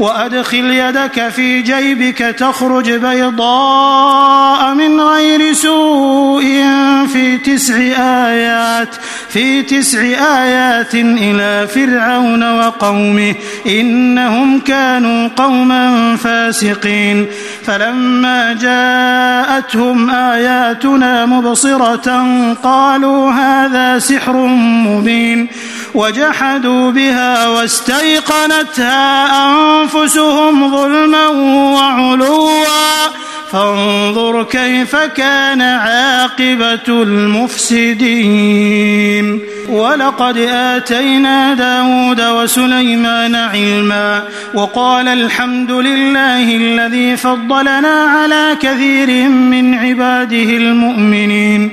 وأدخل يدك في جيبك تخرج بيضاء من غير سوء في تسع آيات في تسع آيات إلى فرعون وقومه إنهم كانوا قوما فاسقين. فلما جاءتهم آياتنا مبصرة قالوا هذا سحر مبين. وجحدوا بها واستيقنتها أنفسهم ظلما وعلوا. فانظر كيف كان عاقبة المفسدين. ولقد آتينا داود وسليمان علما. وقال الحمد لله الذي فضلنا على كثير من عباده المؤمنين.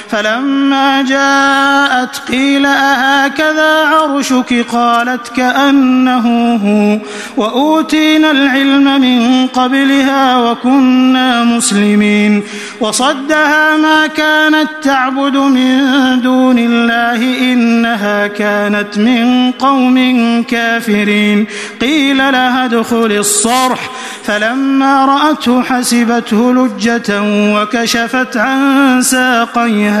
فلما جاءت قيل أهكذا عرشك؟ قالت كأنه هو. وأوتينا العلم من قبلها وكنا مسلمين. وصدها ما كانت تعبد من دون الله إنها كانت من قوم كافرين. قيل لها ادخل الصرح. فلما رأته حسبته لجة وكشفت عن ساقيها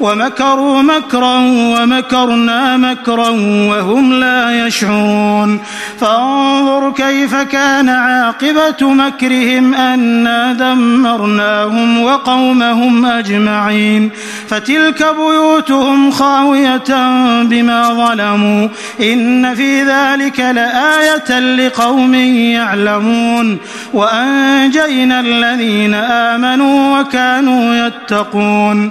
ومكروا مكرا ومكرنا مكرا وهم لا يشعرون فانظر كيف كان عاقبة مكرهم أنا دمرناهم وقومهم أجمعين فتلك بيوتهم خاوية بما ظلموا إن في ذلك لآية لقوم يعلمون وأنجينا الذين آمنوا وكانوا يتقون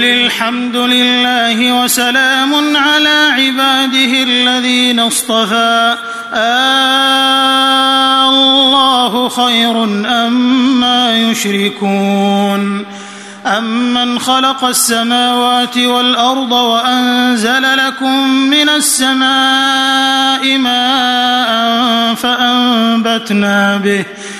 قل الحمد لله وسلام على عباده الذين اصطفى. الله خير أما أم يشركون. أمن خلق السماوات والأرض وأنزل لكم من السماء ماء فأنبتنا به ۖ.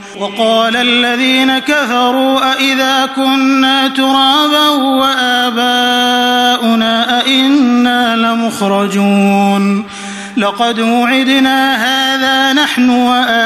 وقال الذين كفروا أإذا كنا ترابا وآباؤنا أئنا لمخرجون لقد وعدنا هذا نحن وآباؤنا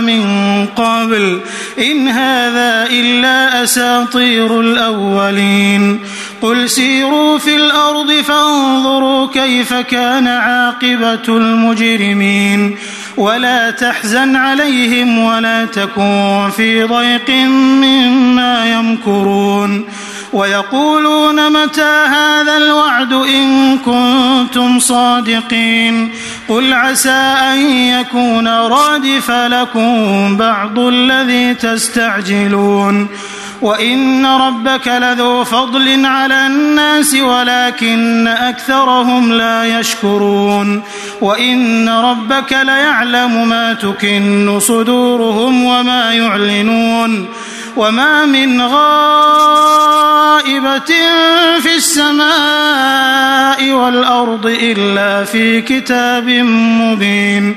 من قبل إن هذا إلا أساطير الأولين قل سيروا في الأرض فانظروا كيف كان عاقبة المجرمين ولا تحزن عليهم ولا تكن في ضيق مما يمكرون ويقولون متى هذا الوعد إن كنتم صادقين قل عسى أن يكون رادف لكم بعض الذي تستعجلون وان ربك لذو فضل على الناس ولكن اكثرهم لا يشكرون وان ربك ليعلم ما تكن صدورهم وما يعلنون وما من غائبه في السماء والارض الا في كتاب مبين